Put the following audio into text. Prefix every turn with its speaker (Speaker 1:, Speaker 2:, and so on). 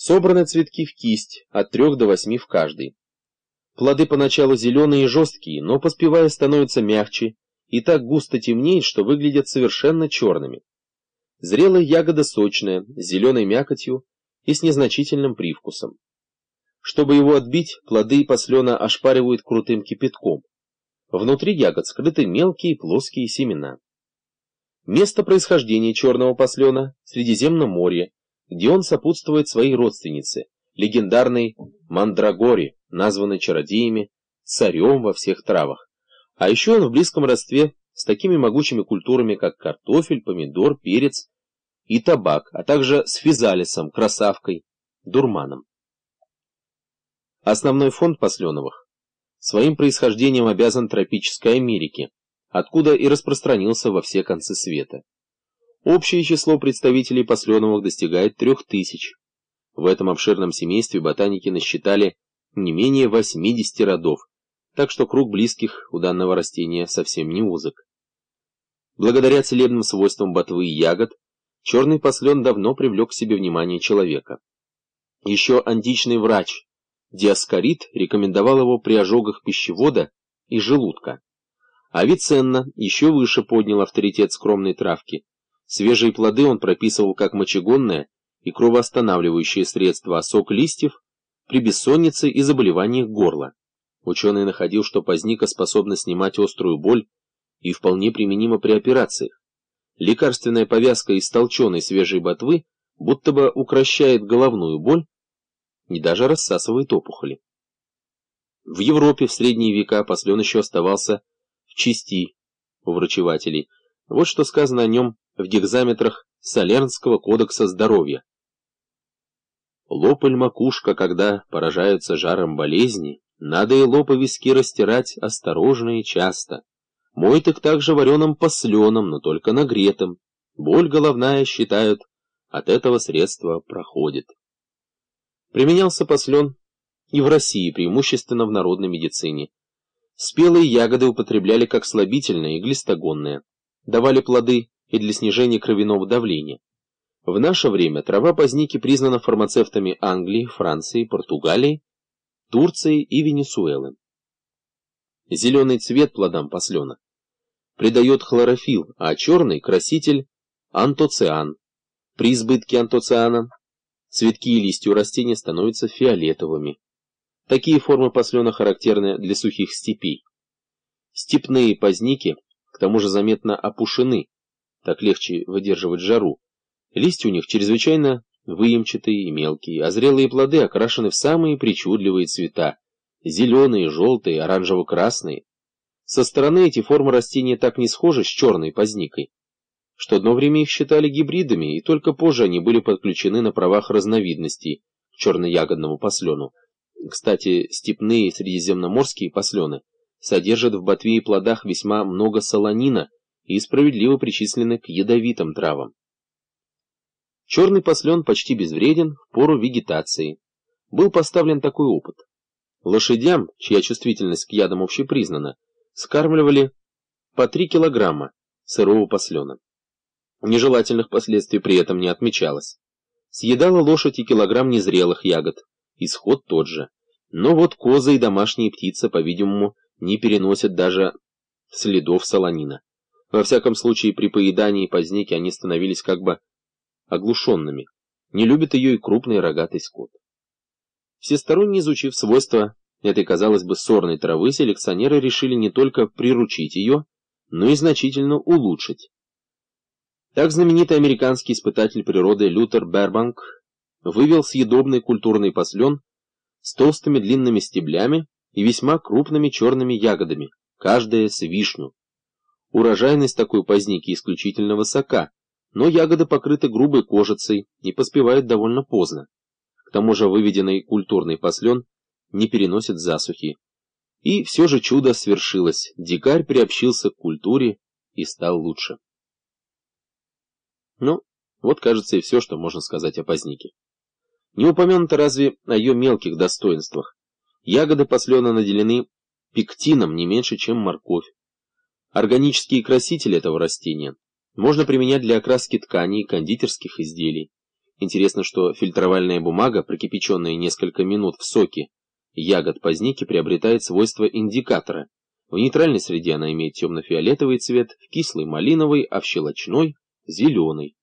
Speaker 1: Собраны цветки в кисть, от трех до восьми в каждой. Плоды поначалу зеленые и жесткие, но поспевая становятся мягче и так густо темнеет, что выглядят совершенно черными. Зрелая ягода сочная, с зеленой мякотью и с незначительным привкусом. Чтобы его отбить, плоды послена ошпаривают крутым кипятком. Внутри ягод скрыты мелкие плоские семена. Место происхождения черного послена – Средиземноморье, где он сопутствует своей родственнице, легендарной Мандрагоре, названной чародеями, царем во всех травах. А еще он в близком родстве с такими могучими культурами, как картофель, помидор, перец и табак, а также с физалисом, красавкой, дурманом. Основной фонд посленовых своим происхождением обязан тропической Америке, откуда и распространился во все концы света. Общее число представителей посленовых достигает трех тысяч. В этом обширном семействе ботаники насчитали не менее 80 родов, так что круг близких у данного растения совсем не узок. Благодаря целебным свойствам ботвы и ягод, черный послен давно привлек к себе внимание человека. Еще античный врач Диаскорид рекомендовал его при ожогах пищевода и желудка. Авиценна еще выше поднял авторитет скромной травки. Свежие плоды он прописывал как мочегонное и кровоостанавливающее средство, а сок листьев при бессоннице и заболеваниях горла. Ученый находил, что поздника способна снимать острую боль и вполне применима при операциях. Лекарственная повязка из толченой свежей ботвы будто бы укращает головную боль и даже рассасывает опухоли. В Европе в средние века послен еще оставался в части у врачевателей. Вот что сказано о нем в гекзаметрах Солернского кодекса здоровья. Лопаль макушка, когда поражаются жаром болезни, надо и лоб виски растирать осторожно и часто. Мой так также вареным посленом, но только нагретым. Боль головная, считают, от этого средства проходит. Применялся послен и в России, преимущественно в народной медицине. Спелые ягоды употребляли как слабительные и глистогонные. Давали плоды и для снижения кровяного давления. В наше время трава поздники признана фармацевтами Англии, Франции, Португалии, Турции и Венесуэлы. Зеленый цвет плодам послена придает хлорофилл, а черный – краситель антоциан. При избытке антоциана цветки и листья у растения становятся фиолетовыми. Такие формы послена характерны для сухих степей. Степные поздники, к тому же заметно опушены, так легче выдерживать жару. Листья у них чрезвычайно выемчатые и мелкие, а зрелые плоды окрашены в самые причудливые цвета – зеленые, желтые, оранжево-красные. Со стороны эти формы растения так не схожи с черной поздникой, что одно время их считали гибридами, и только позже они были подключены на правах разновидностей к черно-ягодному послену. Кстати, степные средиземноморские послены содержат в ботве и плодах весьма много солонина и справедливо причислены к ядовитым травам. Черный послен почти безвреден в пору вегетации. Был поставлен такой опыт. Лошадям, чья чувствительность к ядам общепризнана, скармливали по 3 килограмма сырого послена. Нежелательных последствий при этом не отмечалось. Съедала лошадь и килограмм незрелых ягод, исход тот же. Но вот козы и домашние птицы, по-видимому, не переносят даже следов солонина. Во всяком случае, при поедании поздники они становились как бы оглушенными. Не любит ее и крупный рогатый скот. Всесторонне изучив свойства этой, казалось бы, сорной травы, селекционеры решили не только приручить ее, но и значительно улучшить. Так знаменитый американский испытатель природы Лютер Бербанк вывел съедобный культурный послен с толстыми длинными стеблями и весьма крупными черными ягодами, каждая с вишню. Урожайность такой поздники исключительно высока, но ягоды покрыты грубой кожицей и поспевают довольно поздно. К тому же выведенный культурный послен не переносит засухи. И все же чудо свершилось, дикарь приобщился к культуре и стал лучше. Ну, вот кажется и все, что можно сказать о позднике. Не упомянуто разве о ее мелких достоинствах. Ягоды послена наделены пектином не меньше, чем морковь. Органические красители этого растения можно применять для окраски тканей и кондитерских изделий. Интересно, что фильтровальная бумага, прокипяченная несколько минут в соке ягод поздники, приобретает свойства индикатора. В нейтральной среде она имеет темно-фиолетовый цвет, в кислый – малиновый, а в щелочной – зеленый.